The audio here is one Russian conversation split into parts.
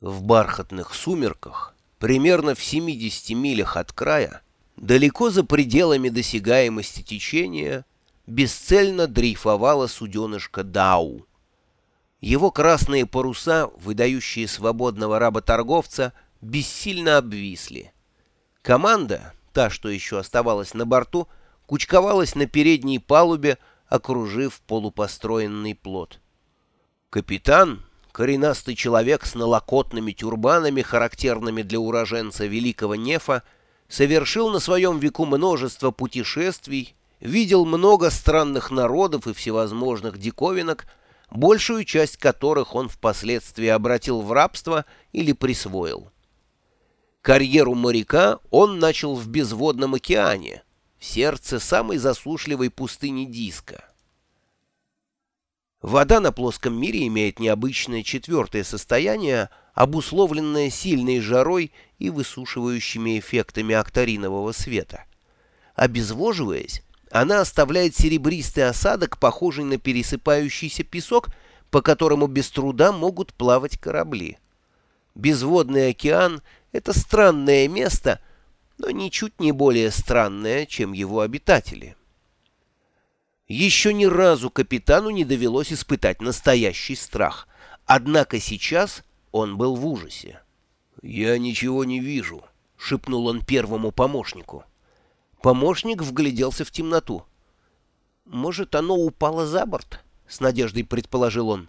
В бархатных сумерках, примерно в 70 милях от края, далеко за пределами досягаемости течения, бесцельно дрейфовала суденышко Дау. Его красные паруса, выдающие свободного работорговца, бессильно обвисли. Команда, та, что еще оставалась на борту, кучковалась на передней палубе, окружив полупостроенный плот. Капитан, коренастый человек с налокотными тюрбанами, характерными для уроженца Великого Нефа, совершил на своем веку множество путешествий, видел много странных народов и всевозможных диковинок, большую часть которых он впоследствии обратил в рабство или присвоил. Карьеру моряка он начал в безводном океане, в сердце самой засушливой пустыни диска. Вода на плоском мире имеет необычное четвертое состояние, обусловленное сильной жарой и высушивающими эффектами акторинового света. Обезвоживаясь, она оставляет серебристый осадок, похожий на пересыпающийся песок, по которому без труда могут плавать корабли. Безводный океан — это странное место, но ничуть не более странное, чем его обитатели. Еще ни разу капитану не довелось испытать настоящий страх. Однако сейчас он был в ужасе. «Я ничего не вижу», — шепнул он первому помощнику. Помощник вгляделся в темноту. «Может, оно упало за борт?» — с надеждой предположил он.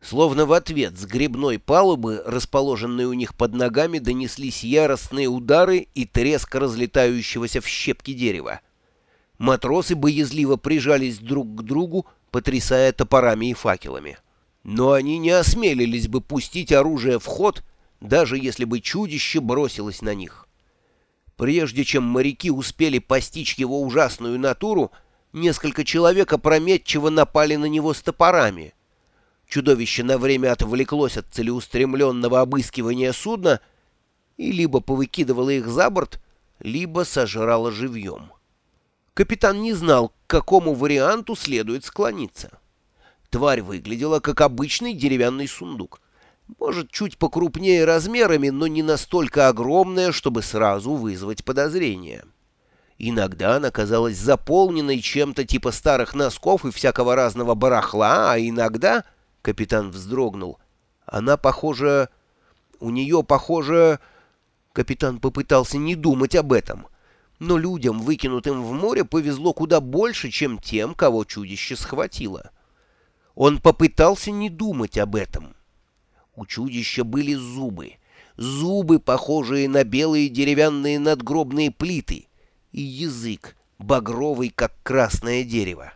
Словно в ответ с грибной палубы, расположенной у них под ногами, донеслись яростные удары и треск разлетающегося в щепки дерева. Матросы боязливо прижались друг к другу, потрясая топорами и факелами. Но они не осмелились бы пустить оружие в ход, даже если бы чудище бросилось на них. Прежде чем моряки успели постичь его ужасную натуру, несколько человек опрометчиво напали на него с топорами. Чудовище на время отвлеклось от целеустремленного обыскивания судна и либо повыкидывало их за борт, либо сожрало живьем. Капитан не знал, к какому варианту следует склониться. Тварь выглядела как обычный деревянный сундук. Может, чуть покрупнее размерами, но не настолько огромная, чтобы сразу вызвать подозрение. Иногда она казалась заполненной чем-то типа старых носков и всякого разного барахла, а иногда, — капитан вздрогнул, — она похожа... У нее похоже... Капитан попытался не думать об этом — но людям, выкинутым в море, повезло куда больше, чем тем, кого чудище схватило. Он попытался не думать об этом. У чудища были зубы, зубы, похожие на белые деревянные надгробные плиты, и язык, багровый, как красное дерево.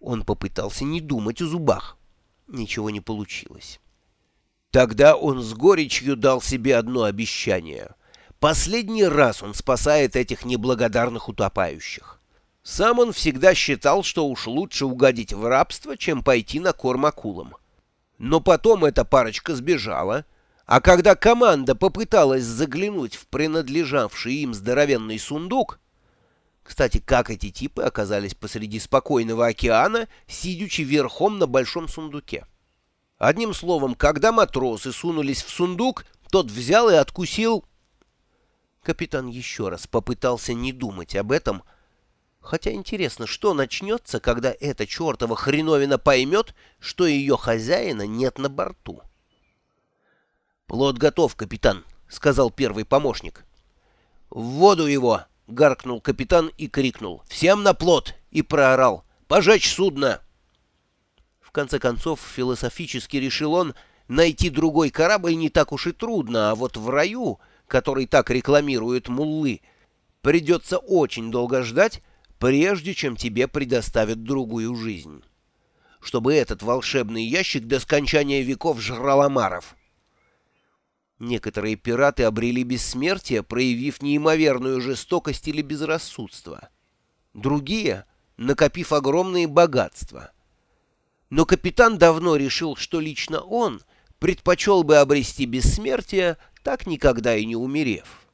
Он попытался не думать о зубах. Ничего не получилось. Тогда он с горечью дал себе одно обещание — Последний раз он спасает этих неблагодарных утопающих. Сам он всегда считал, что уж лучше угодить в рабство, чем пойти на корм акулам. Но потом эта парочка сбежала, а когда команда попыталась заглянуть в принадлежавший им здоровенный сундук, кстати, как эти типы оказались посреди спокойного океана, сидячи верхом на большом сундуке? Одним словом, когда матросы сунулись в сундук, тот взял и откусил Капитан еще раз попытался не думать об этом, хотя интересно, что начнется, когда эта чертова хреновина поймет, что ее хозяина нет на борту. «Плод готов, капитан», — сказал первый помощник. «В воду его!» — гаркнул капитан и крикнул. «Всем на плот!» и проорал. «Пожечь судно!» В конце концов, философически решил он, найти другой корабль не так уж и трудно, а вот в раю который так рекламируют муллы, придется очень долго ждать, прежде чем тебе предоставят другую жизнь. Чтобы этот волшебный ящик до скончания веков жрал омаров. Некоторые пираты обрели бессмертие, проявив неимоверную жестокость или безрассудство. Другие — накопив огромные богатства. Но капитан давно решил, что лично он предпочел бы обрести бессмертие, так никогда и не умерев.